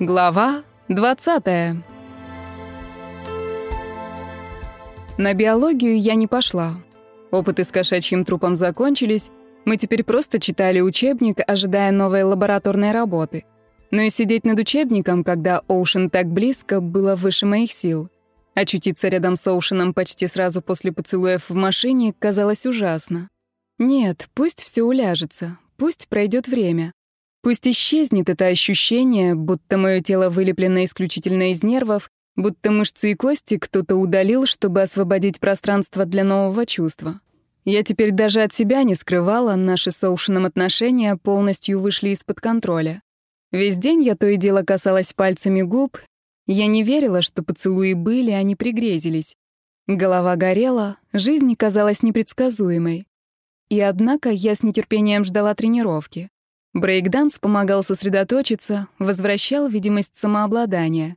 Глава 20. На биологию я не пошла. Опыты с кошачьим трупом закончились, мы теперь просто читали учебник, ожидая новой лабораторной работы. Но и сидеть над учебником, когда Оушен так близко, было выше моих сил. Очутиться рядом с Оушеном почти сразу после поцелуев в машине казалось ужасно. Нет, пусть все уляжется, пусть пройдет время. Пусть исчезнет это ощущение, будто мое тело вылеплено исключительно из нервов, будто мышцы и кости кто-то удалил, чтобы освободить пространство для нового чувства. Я теперь даже от себя не скрывала, наши с Оушеном отношения полностью вышли из-под контроля. Весь день я то и дело касалась пальцами губ. Я не верила, что поцелуи были, а не пригрезились. Голова горела, жизнь казалась непредсказуемой. И однако я с нетерпением ждала тренировки. Брейкданс помогал сосредоточиться, возвращал видимость самообладания.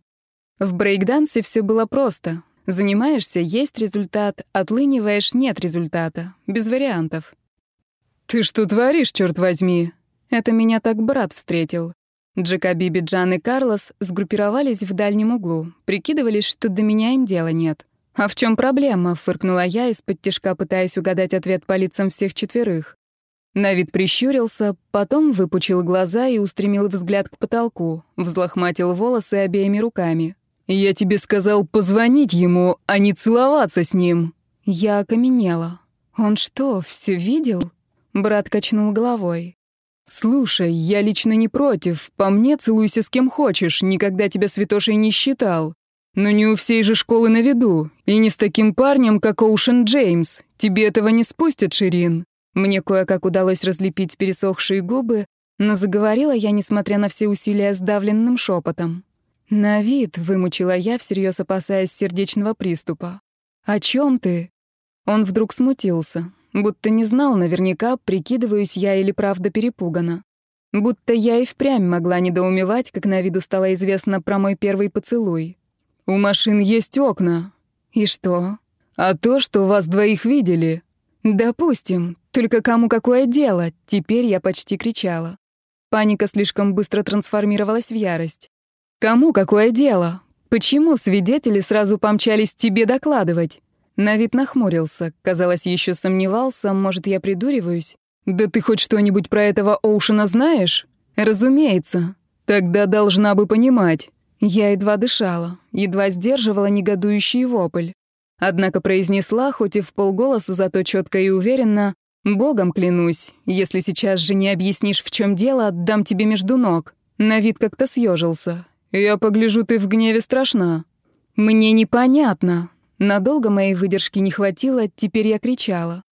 В брейкдансе все было просто. Занимаешься — есть результат, отлыниваешь — нет результата. Без вариантов. «Ты что творишь, черт возьми?» Это меня так брат встретил. Джекоби, Джан и Карлос сгруппировались в дальнем углу, прикидывались, что до меня им дела нет. «А в чем проблема?» — фыркнула я, из-под тишка пытаясь угадать ответ по лицам всех четверых. Навид прищурился, потом выпучил глаза и устремил взгляд к потолку, взлохматил волосы обеими руками. «Я тебе сказал позвонить ему, а не целоваться с ним». Я окаменела. «Он что, все видел?» Брат качнул головой. «Слушай, я лично не против. По мне целуйся с кем хочешь, никогда тебя святошей не считал. Но не у всей же школы на виду. И не с таким парнем, как Оушен Джеймс. Тебе этого не спустят, Ширин. Мне кое-как удалось разлепить пересохшие губы, но заговорила я, несмотря на все усилия, сдавленным шепотом. «На вид», — вымучила я, всерьез опасаясь сердечного приступа. «О чем ты?» Он вдруг смутился, будто не знал наверняка, прикидываюсь я или правда перепугана. Будто я и впрямь могла недоумевать, как на виду стало известно про мой первый поцелуй. «У машин есть окна». «И что?» «А то, что вас двоих видели». «Допустим. Только кому какое дело? Теперь я почти кричала. Паника слишком быстро трансформировалась в ярость. Кому какое дело? Почему свидетели сразу помчались тебе докладывать? На вид нахмурился, казалось, еще сомневался, может, я придуриваюсь. Да ты хоть что-нибудь про этого Оушена знаешь? Разумеется. Тогда должна бы понимать. Я едва дышала, едва сдерживала негодующий вопль. Однако произнесла, хоть и в полголоса, зато четко и уверенно, Богом клянусь, если сейчас же не объяснишь, в чем дело, отдам тебе между ног. На вид как-то съежился. Я погляжу, ты в гневе страшна. Мне непонятно. Надолго моей выдержки не хватило, теперь я кричала.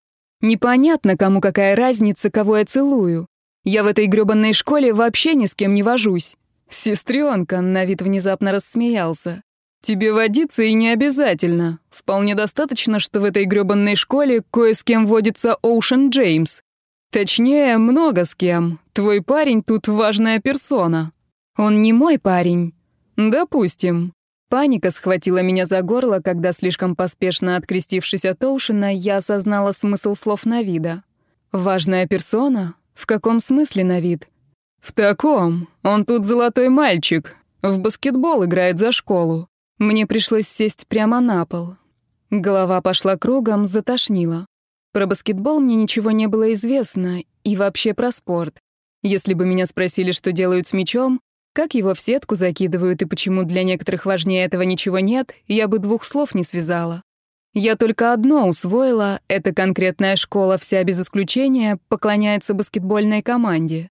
Непонятно, кому какая разница, кого я целую. Я в этой грёбаной школе вообще ни с кем не вожусь. Сестренка, на вид внезапно рассмеялся. Тебе водиться и не обязательно. Вполне достаточно, что в этой грёбанной школе кое с кем водится Оушен Джеймс. Точнее, много с кем. Твой парень тут важная персона. Он не мой парень. Допустим. Паника схватила меня за горло, когда, слишком поспешно открестившись от Оушена, я осознала смысл слов Навида. «Важная персона? В каком смысле Навид?» «В таком. Он тут золотой мальчик. В баскетбол играет за школу. Мне пришлось сесть прямо на пол. Голова пошла кругом, затошнила. Про баскетбол мне ничего не было известно, и вообще про спорт. Если бы меня спросили, что делают с мячом, как его в сетку закидывают и почему для некоторых важнее этого ничего нет, я бы двух слов не связала. Я только одно усвоила — эта конкретная школа, вся без исключения, поклоняется баскетбольной команде.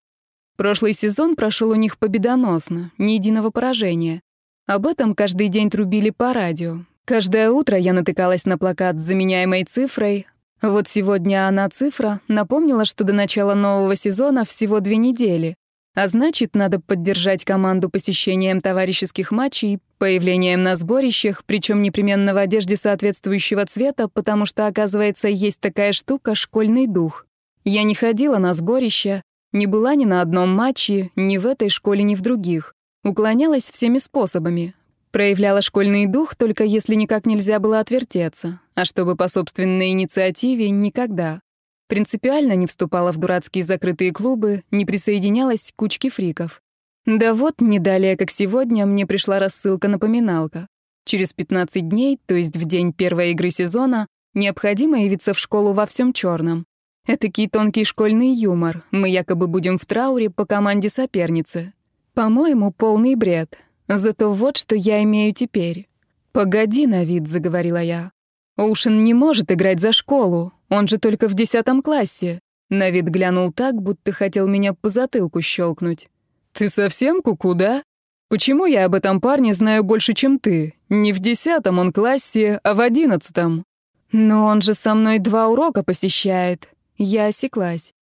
Прошлый сезон прошел у них победоносно, ни единого поражения. Об этом каждый день трубили по радио. Каждое утро я натыкалась на плакат с заменяемой цифрой. Вот сегодня она цифра напомнила, что до начала нового сезона всего две недели. А значит, надо поддержать команду посещением товарищеских матчей, появлением на сборищах, причем непременно в одежде соответствующего цвета, потому что, оказывается, есть такая штука — школьный дух. Я не ходила на сборища, не была ни на одном матче, ни в этой школе, ни в других. Уклонялась всеми способами. Проявляла школьный дух, только если никак нельзя было отвертеться, а чтобы по собственной инициативе — никогда. Принципиально не вступала в дурацкие закрытые клубы, не присоединялась к кучке фриков. Да вот, не далее, как сегодня, мне пришла рассылка-напоминалка. Через 15 дней, то есть в день первой игры сезона, необходимо явиться в школу во всем черном. Этакий тонкий школьный юмор. Мы якобы будем в трауре по команде соперницы. По-моему, полный бред. Зато вот что я имею теперь. «Погоди, Навид», — заговорила я. «Оушен не может играть за школу. Он же только в десятом классе». Навид глянул так, будто хотел меня по затылку щелкнуть. «Ты совсем куку, да? Почему я об этом парне знаю больше, чем ты? Не в десятом он классе, а в одиннадцатом». «Но он же со мной два урока посещает». Я осеклась.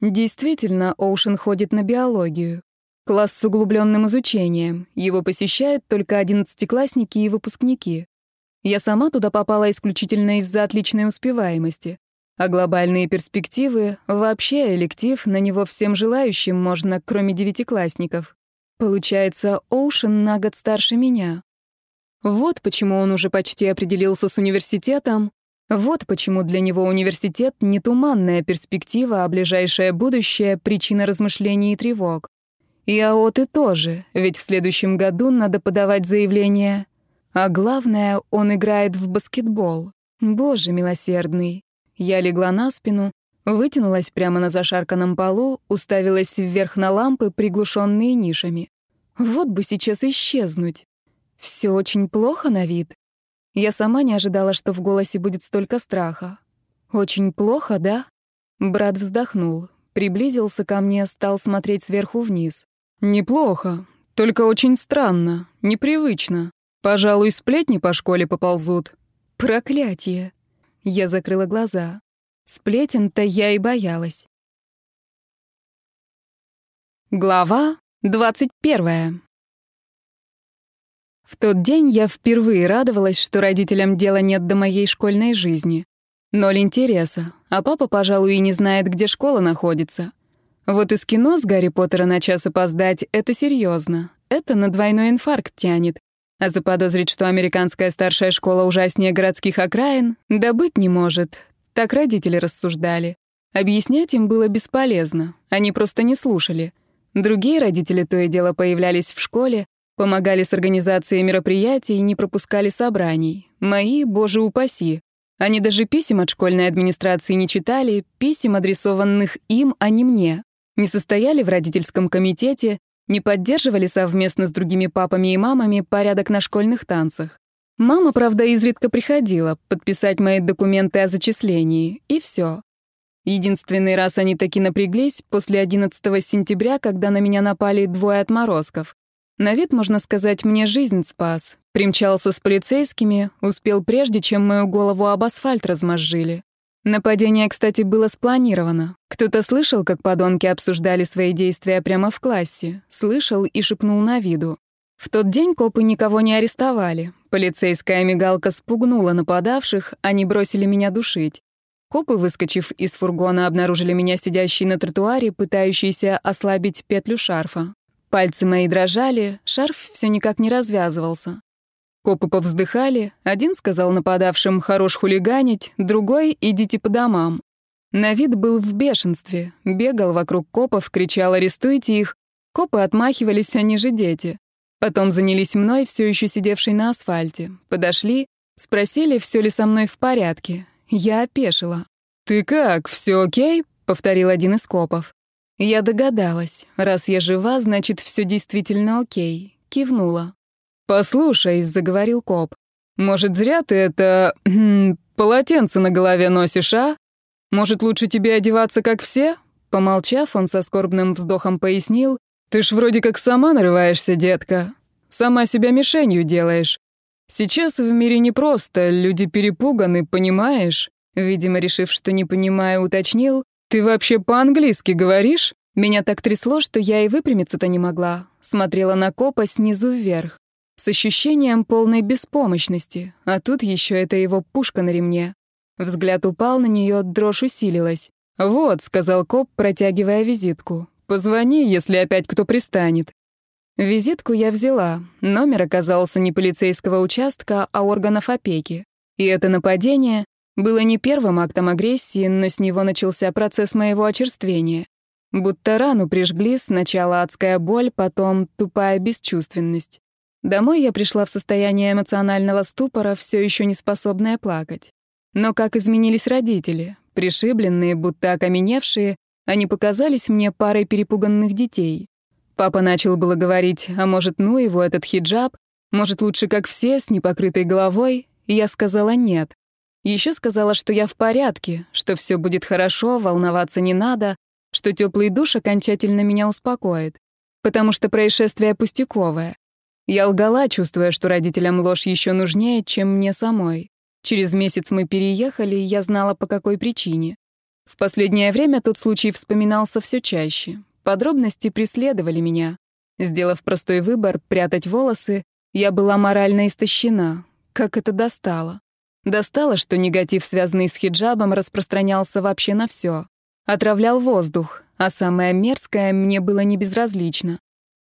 Действительно, Оушен ходит на биологию. Класс с углубленным изучением. Его посещают только одиннадцатиклассники и выпускники. Я сама туда попала исключительно из-за отличной успеваемости. А глобальные перспективы — вообще электив, на него всем желающим можно, кроме девятиклассников. Получается, Оушен на год старше меня. Вот почему он уже почти определился с университетом, вот почему для него университет — не туманная перспектива, а ближайшее будущее — причина размышлений и тревог. И АОТы тоже, ведь в следующем году надо подавать заявление. А главное, он играет в баскетбол. Боже милосердный. Я легла на спину, вытянулась прямо на зашарканном полу, уставилась вверх на лампы, приглушенные нишами. Вот бы сейчас исчезнуть. Все очень плохо на вид. Я сама не ожидала, что в голосе будет столько страха. «Очень плохо, да?» Брат вздохнул, приблизился ко мне, стал смотреть сверху вниз. «Неплохо, только очень странно, непривычно. Пожалуй, сплетни по школе поползут». «Проклятие!» Я закрыла глаза. Сплетен-то я и боялась. Глава двадцать первая. В тот день я впервые радовалась, что родителям дела нет до моей школьной жизни. Ноль интереса, а папа, пожалуй, и не знает, где школа находится. Вот из кино с Гарри Поттера на час опоздать — это серьезно. Это на двойной инфаркт тянет. А заподозрить, что американская старшая школа ужаснее городских окраин, да быть не может. Так родители рассуждали. Объяснять им было бесполезно, они просто не слушали. Другие родители то и дело появлялись в школе, Помогали с организацией мероприятий и не пропускали собраний. Мои, боже упаси. Они даже писем от школьной администрации не читали, писем, адресованных им, а не мне. Не состояли в родительском комитете, не поддерживали совместно с другими папами и мамами порядок на школьных танцах. Мама, правда, изредка приходила подписать мои документы о зачислении, и все. Единственный раз они таки напряглись после 11 сентября, когда на меня напали двое отморозков. На вид, можно сказать, мне жизнь спас. Примчался с полицейскими, успел прежде, чем мою голову об асфальт размозжили. Нападение, кстати, было спланировано. Кто-то слышал, как подонки обсуждали свои действия прямо в классе. Слышал и шепнул на виду. В тот день копы никого не арестовали. Полицейская мигалка спугнула нападавших, они бросили меня душить. Копы, выскочив из фургона, обнаружили меня сидящей на тротуаре, пытающейся ослабить петлю шарфа. Пальцы мои дрожали, шарф все никак не развязывался. Копы повздыхали, один сказал нападавшим «хорош хулиганить», другой «идите по домам». На вид был в бешенстве, бегал вокруг копов, кричал «арестуйте их». Копы отмахивались, они же дети. Потом занялись мной, все еще сидевшей на асфальте. Подошли, спросили, все ли со мной в порядке. Я опешила. «Ты как, все окей?» — повторил один из копов. Я догадалась. Раз я жива, значит, все действительно окей. Кивнула. «Послушай», — заговорил коп, — «может, зря ты это... Хм, полотенце на голове носишь, а? Может, лучше тебе одеваться, как все?» Помолчав, он со скорбным вздохом пояснил, «Ты ж вроде как сама нарываешься, детка. Сама себя мишенью делаешь. Сейчас в мире непросто, люди перепуганы, понимаешь?» Видимо, решив, что не понимаю, уточнил, «Ты вообще по-английски говоришь?» Меня так трясло, что я и выпрямиться-то не могла. Смотрела на копа снизу вверх. С ощущением полной беспомощности. А тут еще это его пушка на ремне. Взгляд упал на нее, дрожь усилилась. «Вот», — сказал коп, протягивая визитку. «Позвони, если опять кто пристанет». Визитку я взяла. Номер оказался не полицейского участка, а органов опеки. И это нападение было не первым актом агрессии, но с него начался процесс моего очерствения. Будто рану прижгли, сначала адская боль, потом тупая бесчувственность. Домой я пришла в состояние эмоционального ступора, все еще не способная плакать. Но как изменились родители, пришибленные, будто окаменевшие, они показались мне парой перепуганных детей. Папа начал было говорить, а может, ну его, этот хиджаб, может, лучше как все, с непокрытой головой, и я сказала нет. Еще сказала, что я в порядке, что все будет хорошо, волноваться не надо, что теплый душ окончательно меня успокоит, потому что происшествие пустяковое. Я лгала, чувствуя, что родителям ложь еще нужнее, чем мне самой. Через месяц мы переехали, и я знала, по какой причине. В последнее время тот случай вспоминался все чаще. Подробности преследовали меня. Сделав простой выбор — прятать волосы, я была морально истощена. Как это достало? Достало, что негатив, связанный с хиджабом, распространялся вообще на все. Отравлял воздух, а самое мерзкое мне было не безразлично.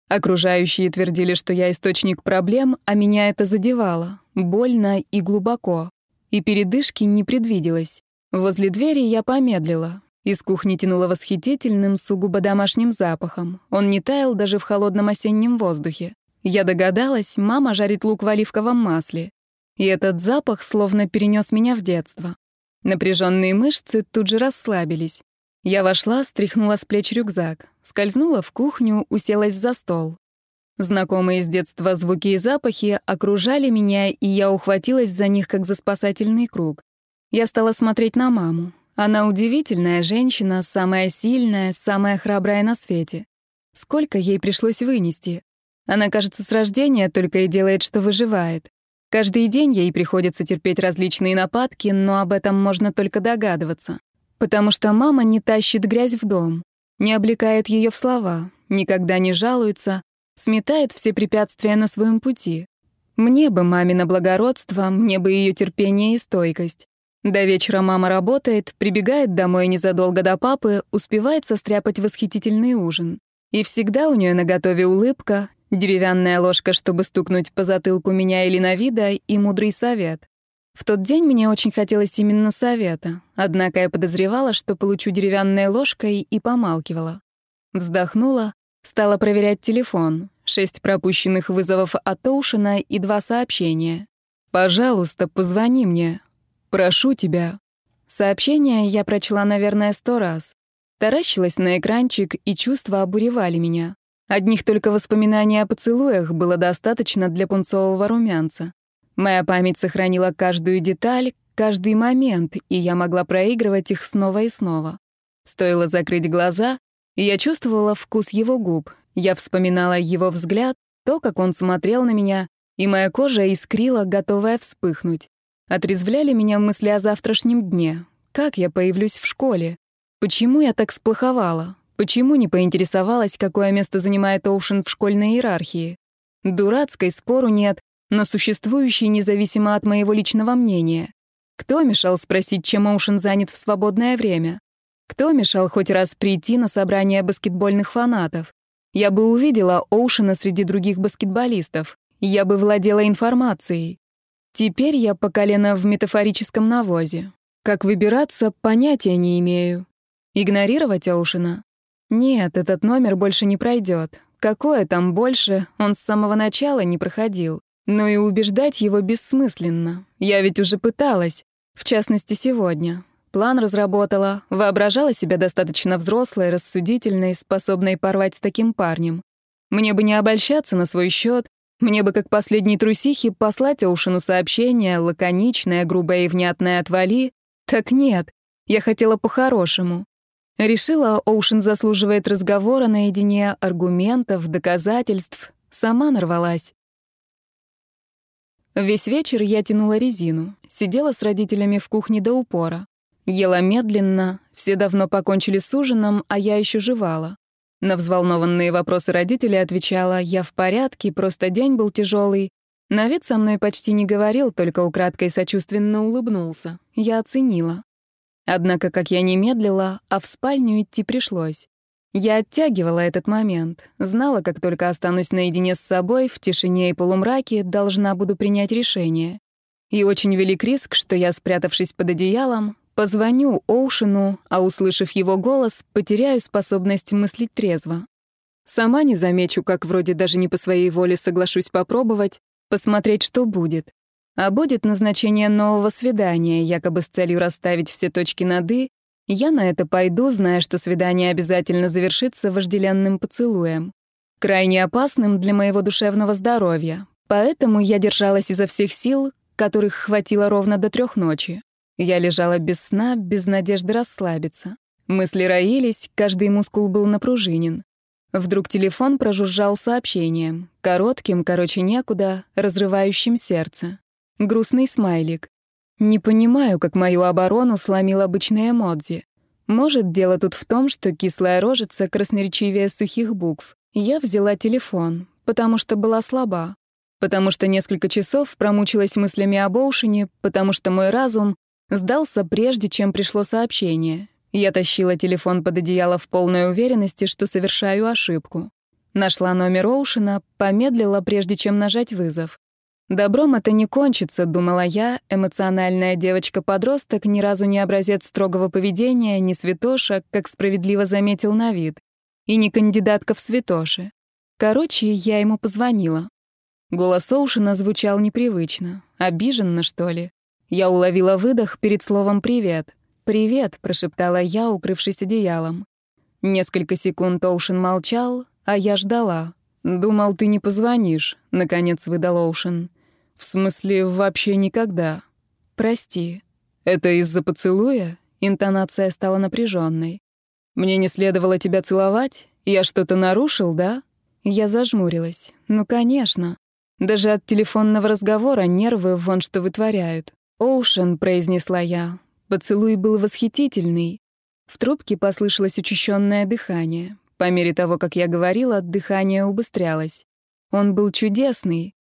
Окружающие твердили, что я источник проблем, а меня это задевало, больно и глубоко. И передышки не предвиделось. Возле двери я помедлила. Из кухни тянуло восхитительным, сугубо домашним запахом. Он не таял даже в холодном осеннем воздухе. Я догадалась, мама жарит лук в оливковом масле. И этот запах словно перенес меня в детство. Напряженные мышцы тут же расслабились. Я вошла, стряхнула с плеч рюкзак, скользнула в кухню, уселась за стол. Знакомые с детства звуки и запахи окружали меня, и я ухватилась за них, как за спасательный круг. Я стала смотреть на маму. Она удивительная женщина, самая сильная, самая храбрая на свете. Сколько ей пришлось вынести. Она, кажется, с рождения только и делает, что выживает. Каждый день ей приходится терпеть различные нападки, но об этом можно только догадываться. Потому что мама не тащит грязь в дом, не облекает ее в слова, никогда не жалуется, сметает все препятствия на своем пути. Мне бы мамино благородство, мне бы ее терпение и стойкость. До вечера мама работает, прибегает домой незадолго до папы, успевает состряпать восхитительный ужин. И всегда у нее наготове улыбка, деревянная ложка, чтобы стукнуть по затылку меня или на вида, и мудрый совет. В тот день мне очень хотелось именно совета, однако я подозревала, что получу деревянной ложкой, и помалкивала. Вздохнула, стала проверять телефон. Шесть пропущенных вызовов от Оушена и два сообщения. «Пожалуйста, позвони мне. Прошу тебя». Сообщение я прочла, наверное, сто раз. Таращилась на экранчик, и чувства обуревали меня. Одних только воспоминаний о поцелуях было достаточно для пунцового румянца. Моя память сохранила каждую деталь, каждый момент, и я могла проигрывать их снова и снова. Стоило закрыть глаза, и я чувствовала вкус его губ. Я вспоминала его взгляд, то, как он смотрел на меня, и моя кожа искрила, готовая вспыхнуть. Отрезвляли меня мысли о завтрашнем дне. Как я появлюсь в школе? Почему я так сплоховала? Почему не поинтересовалась, какое место занимает Оушен в школьной иерархии? Дурацкой спору нет, но существующей независимо от моего личного мнения. Кто мешал спросить, чем Оушен занят в свободное время? Кто мешал хоть раз прийти на собрание баскетбольных фанатов? Я бы увидела Оушена среди других баскетболистов. Я бы владела информацией. Теперь я по колено в метафорическом навозе. Как выбираться, понятия не имею. Игнорировать Оушена? Нет, этот номер больше не пройдет. Какое там больше, он с самого начала не проходил. Но и убеждать его бессмысленно. Я ведь уже пыталась. В частности, сегодня. План разработала, воображала себя достаточно взрослой, рассудительной, способной порвать с таким парнем. Мне бы не обольщаться на свой счет, мне бы, как последней трусихи, послать Оушену сообщение, лаконичное, грубое и внятное «отвали». Так нет, я хотела по-хорошему. Решила, Оушен заслуживает разговора наедине, аргументов, доказательств. Сама нарвалась. Весь вечер я тянула резину, сидела с родителями в кухне до упора. Ела медленно, все давно покончили с ужином, а я еще жевала. На взволнованные вопросы родителей отвечала «Я в порядке, просто день был тяжелый». На вид со мной почти не говорил, только украдкой сочувственно улыбнулся. Я оценила. Однако, как я не медлила, а в спальню идти пришлось. Я оттягивала этот момент, знала, как только останусь наедине с собой, в тишине и полумраке, должна буду принять решение. И очень велик риск, что я, спрятавшись под одеялом, Позвоню Оушену, а услышав его голос, потеряю способность мыслить трезво. Сама не замечу, как вроде даже не по своей воле соглашусь попробовать, посмотреть, что будет. А будет назначение нового свидания, якобы с целью расставить все точки над «и», я на это пойду, зная, что свидание обязательно завершится вожделенным поцелуем. Крайне опасным для моего душевного здоровья. Поэтому я держалась изо всех сил, которых хватило ровно до трех ночи. Я лежала без сна, без надежды расслабиться. Мысли роились, каждый мускул был напружинен. Вдруг телефон прожужжал сообщением. Коротким, короче, некуда, разрывающим сердце. Грустный смайлик. Не понимаю, как мою оборону сломил обычный эмодзи. Может, дело тут в том, что кислая рожица красноречивее сухих букв. Я взяла телефон, потому что была слаба. Потому что несколько часов промучилась мыслями об Оушене, потому что мой разум сдался прежде, чем пришло сообщение. Я тащила телефон под одеяло в полной уверенности, что совершаю ошибку. Нашла номер Оушена, помедлила, прежде чем нажать вызов. Добром это не кончится, думала я, эмоциональная девочка-подросток, ни разу не образец строгого поведения, не святоша, как справедливо заметил на вид, и не кандидатка в святоши. Короче, я ему позвонила. Голос Оушена звучал непривычно, обиженно, что ли. Я уловила выдох перед словом «привет». «Привет», — прошептала я, укрывшись одеялом. Несколько секунд Оушен молчал, а я ждала. «Думал, ты не позвонишь», — наконец выдал Оушен. В смысле, вообще никогда. Прости. Это из-за поцелуя? Интонация стала напряженной. Мне не следовало тебя целовать? Я что-то нарушил, да? Я зажмурилась. Ну, конечно. Даже от телефонного разговора нервы вон что вытворяют. «Оушен», — произнесла я. Поцелуй был восхитительный. В трубке послышалось учащенное дыхание. По мере того, как я говорила, дыхание убыстрялось. Он был чудесный.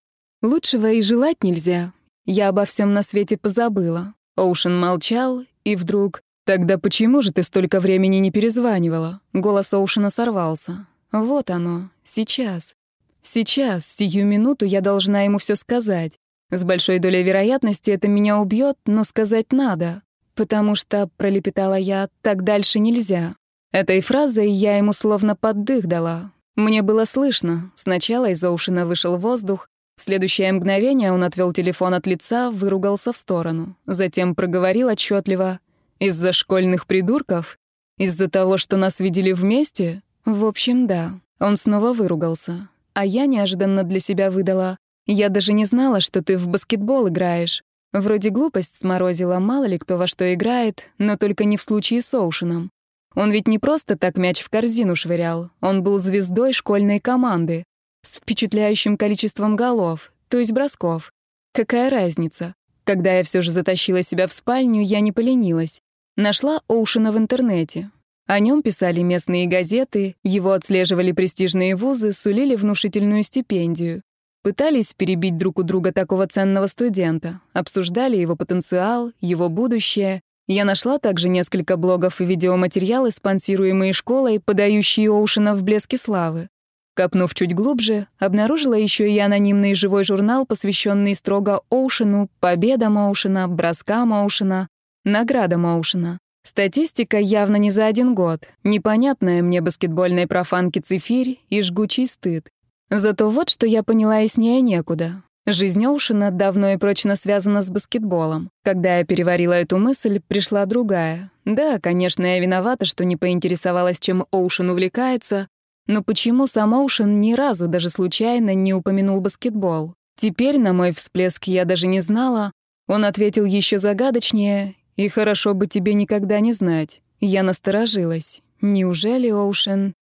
Лучшего и желать нельзя. Я обо всем на свете позабыла. Оушен молчал, и вдруг... «Тогда почему же ты столько времени не перезванивала?» Голос Оушена сорвался. «Вот оно. Сейчас. Сейчас, сию минуту я должна ему все сказать. С большой долей вероятности это меня убьет, но сказать надо. Потому что, пролепетала я, так дальше нельзя. Этой фразой я ему словно поддых дала. Мне было слышно. Сначала из Оушена вышел воздух, в следующее мгновение он отвел телефон от лица, выругался в сторону. Затем проговорил отчетливо: «Из-за школьных придурков? Из-за того, что нас видели вместе? В общем, да». Он снова выругался. А я неожиданно для себя выдала. «Я даже не знала, что ты в баскетбол играешь. Вроде глупость сморозила, мало ли кто во что играет, но только не в случае с Оушеном. Он ведь не просто так мяч в корзину швырял, он был звездой школьной команды с впечатляющим количеством голов, то есть бросков. Какая разница? Когда я все же затащила себя в спальню, я не поленилась. Нашла Оушена в интернете. О нем писали местные газеты, его отслеживали престижные вузы, сулили внушительную стипендию. Пытались перебить друг у друга такого ценного студента, обсуждали его потенциал, его будущее. Я нашла также несколько блогов и видеоматериалы, спонсируемые школой, подающие Оушена в блеске славы. Копнув чуть глубже, обнаружила еще и анонимный живой журнал, посвященный строго Оушену, победам Оушена, броскам Оушена, наградам Оушена. Статистика явно не за один год. Непонятная мне баскетбольной профанки цифирь и жгучий стыд. Зато вот что я поняла яснее некуда. Жизнь Оушена давно и прочно связана с баскетболом. Когда я переварила эту мысль, пришла другая. Да, конечно, я виновата, что не поинтересовалась, чем Оушен увлекается, но почему сам Оушен ни разу даже случайно не упомянул баскетбол? Теперь, на мой всплеск, я даже не знала. Он ответил еще загадочнее, и хорошо бы тебе никогда не знать. Я насторожилась. Неужели Оушен?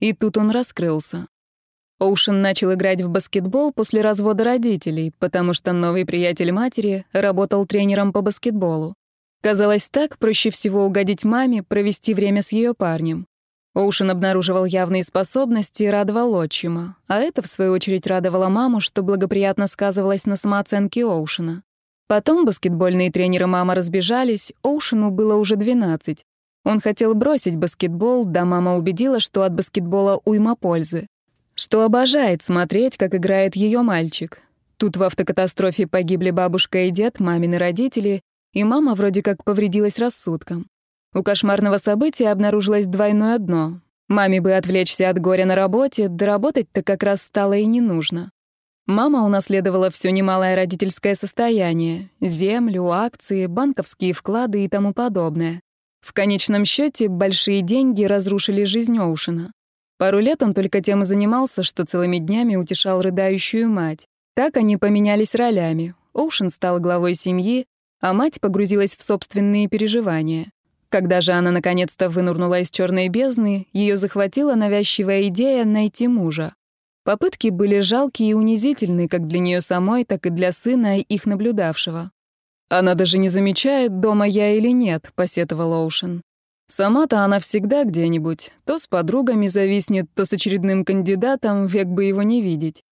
И тут он раскрылся. Оушен начал играть в баскетбол после развода родителей, потому что новый приятель матери работал тренером по баскетболу. Казалось так, проще всего угодить маме, провести время с ее парнем. Оушен обнаруживал явные способности и радовал отчима, а это, в свою очередь, радовало маму, что благоприятно сказывалось на самооценке Оушена. Потом баскетбольные тренеры мама разбежались, Оушену было уже 12. Он хотел бросить баскетбол, да мама убедила, что от баскетбола уйма пользы. Что обожает смотреть, как играет ее мальчик. Тут в автокатастрофе погибли бабушка и дед, мамины родители, И мама вроде как повредилась рассудком. У кошмарного события обнаружилось двойное дно. Маме бы отвлечься от горя на работе, доработать-то как раз стало и не нужно. Мама унаследовала все немалое родительское состояние — землю, акции, банковские вклады и тому подобное. В конечном счете большие деньги разрушили жизнь Оушена. Пару лет он только тем и занимался, что целыми днями утешал рыдающую мать. Так они поменялись ролями. Оушен стал главой семьи, а мать погрузилась в собственные переживания. Когда же она наконец-то вынурнула из черной бездны, ее захватила навязчивая идея найти мужа. Попытки были жалкие и унизительны как для нее самой, так и для сына, их наблюдавшего. «Она даже не замечает, дома я или нет», — посетовал Оушен. Сама-то она всегда где-нибудь, то с подругами зависнет, то с очередным кандидатом, век бы его не видеть.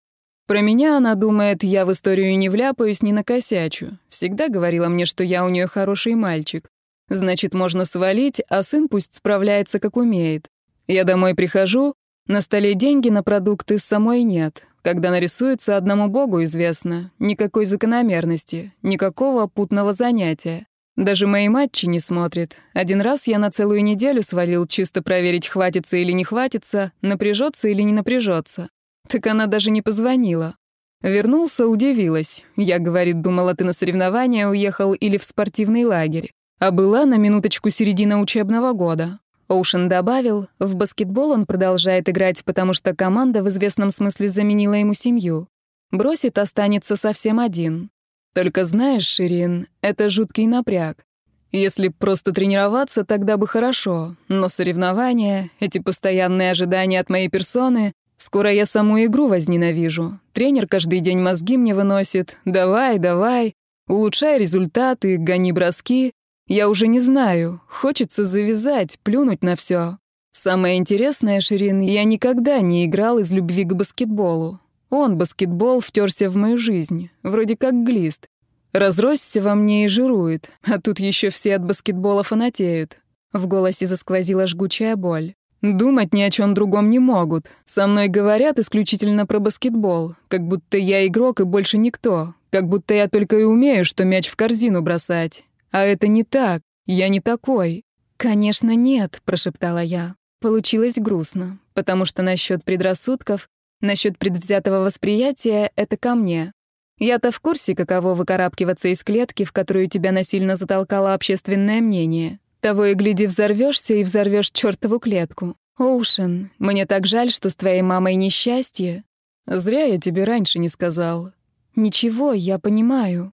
Про меня она думает, я в историю не вляпаюсь, не накосячу. Всегда говорила мне, что я у нее хороший мальчик. Значит, можно свалить, а сын пусть справляется, как умеет. Я домой прихожу, на столе деньги на продукты самой нет. Когда нарисуется, одному богу известно. Никакой закономерности, никакого путного занятия. Даже мои матчи не смотрит. Один раз я на целую неделю свалил, чисто проверить, хватится или не хватится, напряжется или не напряжется. Так она даже не позвонила. Вернулся, удивилась. Я, говорит, думала, ты на соревнования уехал или в спортивный лагерь. А была на минуточку середина учебного года. Оушен добавил, в баскетбол он продолжает играть, потому что команда в известном смысле заменила ему семью. Бросит, останется совсем один. Только знаешь, Ширин, это жуткий напряг. Если просто тренироваться, тогда бы хорошо, но соревнования, эти постоянные ожидания от моей персоны, скоро я саму игру возненавижу. Тренер каждый день мозги мне выносит. Давай, давай, улучшай результаты, гони броски. Я уже не знаю, хочется завязать, плюнуть на все. Самое интересное, Ширин, я никогда не играл из любви к баскетболу. Он, баскетбол, втерся в мою жизнь, вроде как глист. Разросся во мне и жирует, а тут еще все от баскетбола фанатеют. В голосе засквозила жгучая боль. Думать ни о чем другом не могут. Со мной говорят исключительно про баскетбол, как будто я игрок и больше никто, как будто я только и умею, что мяч в корзину бросать. А это не так, я не такой. «Конечно, нет», — прошептала я. Получилось грустно, потому что насчет предрассудков Насчет предвзятого восприятия — это ко мне. Я-то в курсе, каково выкарабкиваться из клетки, в которую тебя насильно затолкало общественное мнение. Того и гляди, взорвешься и взорвешь чертову клетку. Оушен, мне так жаль, что с твоей мамой несчастье. Зря я тебе раньше не сказал. Ничего, я понимаю.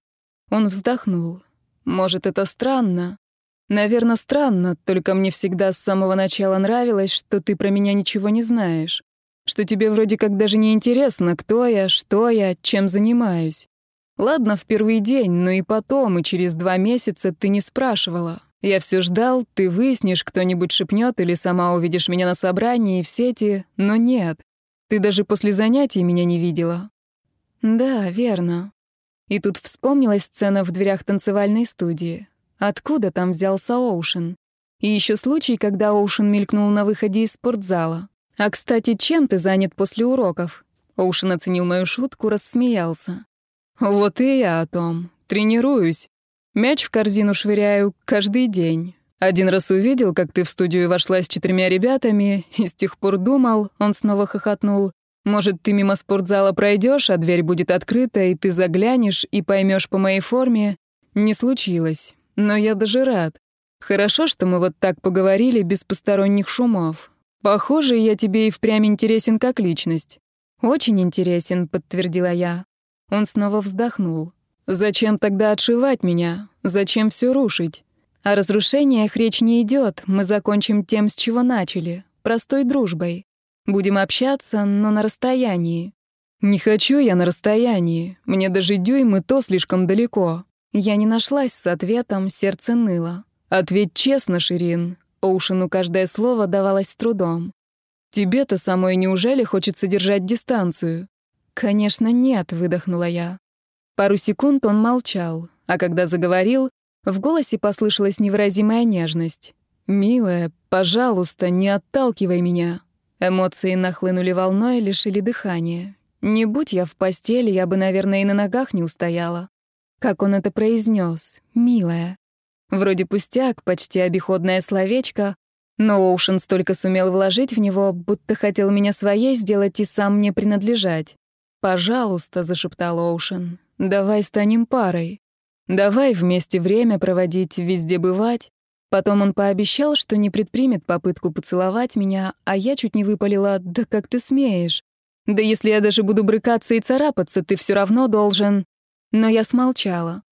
Он вздохнул. Может, это странно? Наверное, странно, только мне всегда с самого начала нравилось, что ты про меня ничего не знаешь что тебе вроде как даже не интересно, кто я, что я, чем занимаюсь. Ладно, в первый день, но и потом, и через два месяца ты не спрашивала. Я все ждал, ты выяснишь, кто-нибудь шепнет или сама увидишь меня на собрании в сети, но нет. Ты даже после занятий меня не видела. Да, верно. И тут вспомнилась сцена в дверях танцевальной студии. Откуда там взялся Оушен? И еще случай, когда Оушен мелькнул на выходе из спортзала. «А, кстати, чем ты занят после уроков?» Оушен оценил мою шутку, рассмеялся. «Вот и я о том. Тренируюсь. Мяч в корзину швыряю каждый день. Один раз увидел, как ты в студию вошла с четырьмя ребятами, и с тех пор думал, он снова хохотнул, может, ты мимо спортзала пройдешь, а дверь будет открыта, и ты заглянешь и поймешь по моей форме. Не случилось. Но я даже рад. Хорошо, что мы вот так поговорили без посторонних шумов. Похоже, я тебе и впрямь интересен как личность. Очень интересен, подтвердила я. Он снова вздохнул. Зачем тогда отшивать меня? Зачем все рушить? О разрушениях речь не идет. Мы закончим тем, с чего начали. Простой дружбой. Будем общаться, но на расстоянии. Не хочу я на расстоянии. Мне даже дюйм и то слишком далеко. Я не нашлась с ответом, сердце ныло. Ответь честно, Ширин. Оушену каждое слово давалось с трудом. «Тебе-то самой неужели хочется держать дистанцию?» «Конечно, нет», — выдохнула я. Пару секунд он молчал, а когда заговорил, в голосе послышалась невыразимая нежность. «Милая, пожалуйста, не отталкивай меня». Эмоции нахлынули волной, лишили дыхания. Не будь я в постели, я бы, наверное, и на ногах не устояла. Как он это произнес, милая. Вроде пустяк, почти обиходное словечко, но Оушен столько сумел вложить в него, будто хотел меня своей сделать и сам мне принадлежать. «Пожалуйста», — зашептал Оушен, — «давай станем парой. Давай вместе время проводить, везде бывать». Потом он пообещал, что не предпримет попытку поцеловать меня, а я чуть не выпалила «Да как ты смеешь? Да если я даже буду брыкаться и царапаться, ты все равно должен...» Но я смолчала.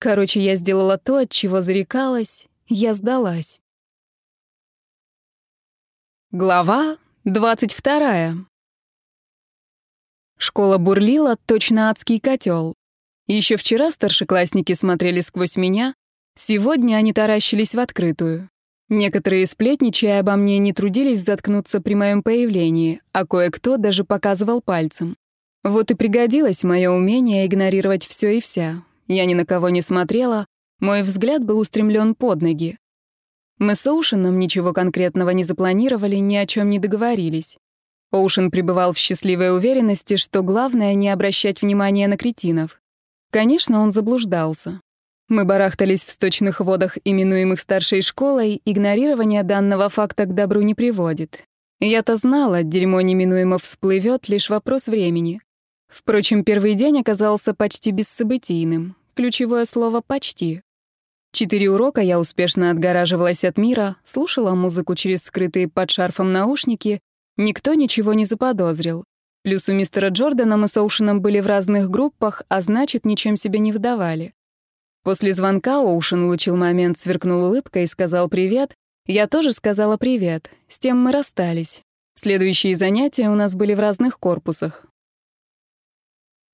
Короче, я сделала то, от чего зарекалась, я сдалась. Глава двадцать вторая. Школа бурлила, точно адский котел. Еще вчера старшеклассники смотрели сквозь меня, сегодня они таращились в открытую. Некоторые, сплетничая обо мне, не трудились заткнуться при моем появлении, а кое-кто даже показывал пальцем. Вот и пригодилось мое умение игнорировать все и вся. Я ни на кого не смотрела, мой взгляд был устремлен под ноги. Мы с Оушеном ничего конкретного не запланировали, ни о чем не договорились. Оушен пребывал в счастливой уверенности, что главное — не обращать внимания на кретинов. Конечно, он заблуждался. Мы барахтались в сточных водах, именуемых старшей школой, игнорирование данного факта к добру не приводит. Я-то знала, дерьмо неминуемо всплывет, лишь вопрос времени. Впрочем, первый день оказался почти бессобытийным. Ключевое слово «почти». Четыре урока я успешно отгораживалась от мира, слушала музыку через скрытые под шарфом наушники Никто ничего не заподозрил. Плюс у мистера Джордана мы с Оушеном были в разных группах, а значит, ничем себе не вдавали. После звонка Оушен улучил момент, сверкнул улыбкой и сказал «привет». Я тоже сказала «привет». С тем мы расстались. Следующие занятия у нас были в разных корпусах.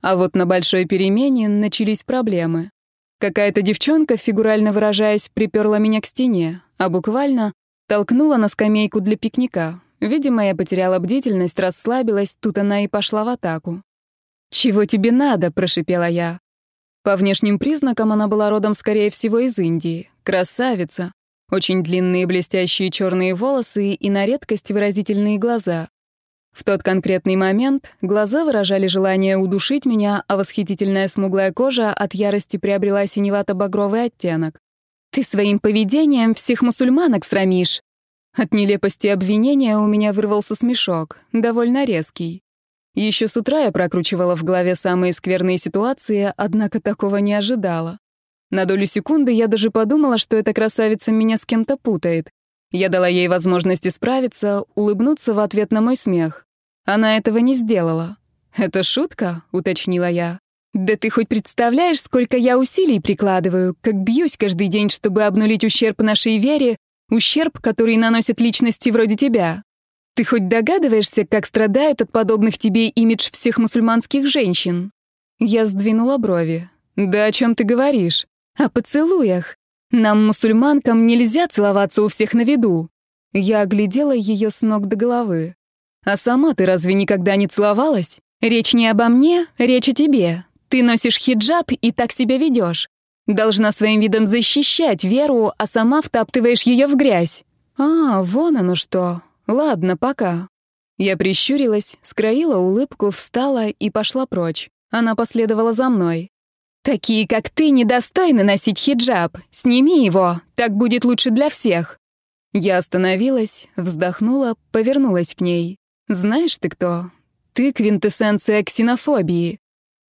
А вот на большой перемене начались проблемы. Какая-то девчонка, фигурально выражаясь, приперла меня к стене, а буквально толкнула на скамейку для пикника. Видимо, я потеряла бдительность, расслабилась, тут она и пошла в атаку. «Чего тебе надо?» — прошипела я. По внешним признакам она была родом, скорее всего, из Индии. Красавица. Очень длинные блестящие черные волосы и на редкость выразительные глаза. В тот конкретный момент глаза выражали желание удушить меня, а восхитительная смуглая кожа от ярости приобрела синевато-багровый оттенок. «Ты своим поведением всех мусульманок срамишь!» От нелепости обвинения у меня вырвался смешок, довольно резкий. Еще с утра я прокручивала в голове самые скверные ситуации, однако такого не ожидала. На долю секунды я даже подумала, что эта красавица меня с кем-то путает. Я дала ей возможность исправиться, улыбнуться в ответ на мой смех. Она этого не сделала. «Это шутка?» — уточнила я. «Да ты хоть представляешь, сколько я усилий прикладываю, как бьюсь каждый день, чтобы обнулить ущерб нашей вере, Ущерб, который наносят личности вроде тебя. Ты хоть догадываешься, как страдает от подобных тебе имидж всех мусульманских женщин? Я сдвинула брови. Да о чем ты говоришь? О поцелуях. Нам, мусульманкам, нельзя целоваться у всех на виду. Я оглядела ее с ног до головы. А сама ты разве никогда не целовалась? Речь не обо мне, речь о тебе. Ты носишь хиджаб и так себя ведешь. Должна своим видом защищать веру, а сама втаптываешь ее в грязь. А, вон оно что. Ладно, пока. Я прищурилась, скроила улыбку, встала и пошла прочь. Она последовала за мной. «Такие, как ты, недостойны носить хиджаб. Сними его, так будет лучше для всех». Я остановилась, вздохнула, повернулась к ней. «Знаешь ты кто? Ты квинтэссенция ксенофобии.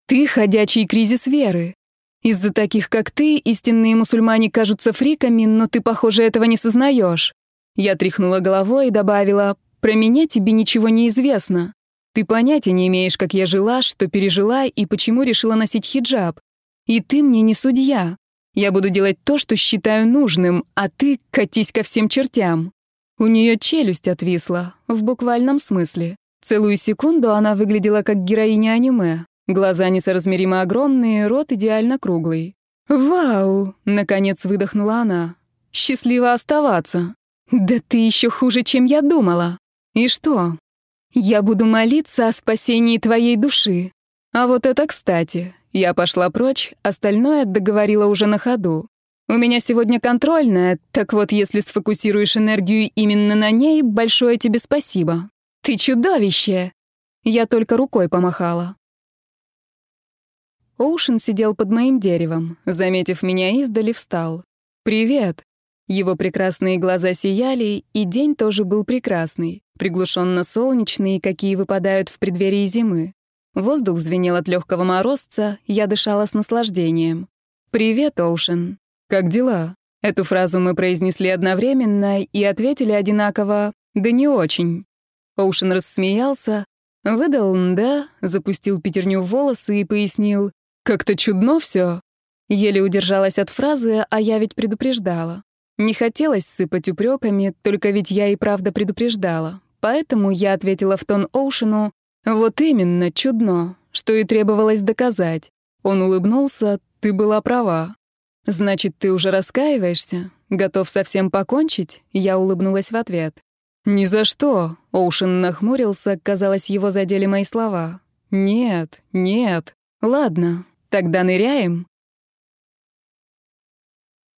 Ты ходячий кризис веры. Из-за таких, как ты, истинные мусульмане кажутся фриками, но ты, похоже, этого не сознаешь. Я тряхнула головой и добавила, «Про меня тебе ничего не известно. Ты понятия не имеешь, как я жила, что пережила и почему решила носить хиджаб. И ты мне не судья. Я буду делать то, что считаю нужным, а ты катись ко всем чертям». У нее челюсть отвисла, в буквальном смысле. Целую секунду она выглядела как героиня аниме. Глаза несоразмеримо огромные, рот идеально круглый. «Вау!» — наконец выдохнула она. «Счастливо оставаться!» «Да ты еще хуже, чем я думала!» «И что?» «Я буду молиться о спасении твоей души!» «А вот это кстати!» Я пошла прочь, остальное договорила уже на ходу. «У меня сегодня контрольная, так вот, если сфокусируешь энергию именно на ней, большое тебе спасибо!» «Ты чудовище!» Я только рукой помахала. Оушен сидел под моим деревом. Заметив меня издали, встал. «Привет!» Его прекрасные глаза сияли, и день тоже был прекрасный, приглушенно солнечный, какие выпадают в преддверии зимы. Воздух звенел от легкого морозца, я дышала с наслаждением. «Привет, Оушен. Как дела?» Эту фразу мы произнесли одновременно и ответили одинаково «да не очень». Оушен рассмеялся, выдал «да», запустил пятерню в волосы и пояснил «как-то чудно все. Еле удержалась от фразы, а я ведь предупреждала. Не хотелось сыпать упреками, только ведь я и правда предупреждала. Поэтому я ответила в тон Оушену «Вот именно, чудно, что и требовалось доказать». Он улыбнулся «Ты была права». «Значит, ты уже раскаиваешься? Готов совсем покончить?» Я улыбнулась в ответ. «Ни за что!» — Оушен нахмурился, казалось, его задели мои слова. «Нет, нет. Ладно, тогда ныряем».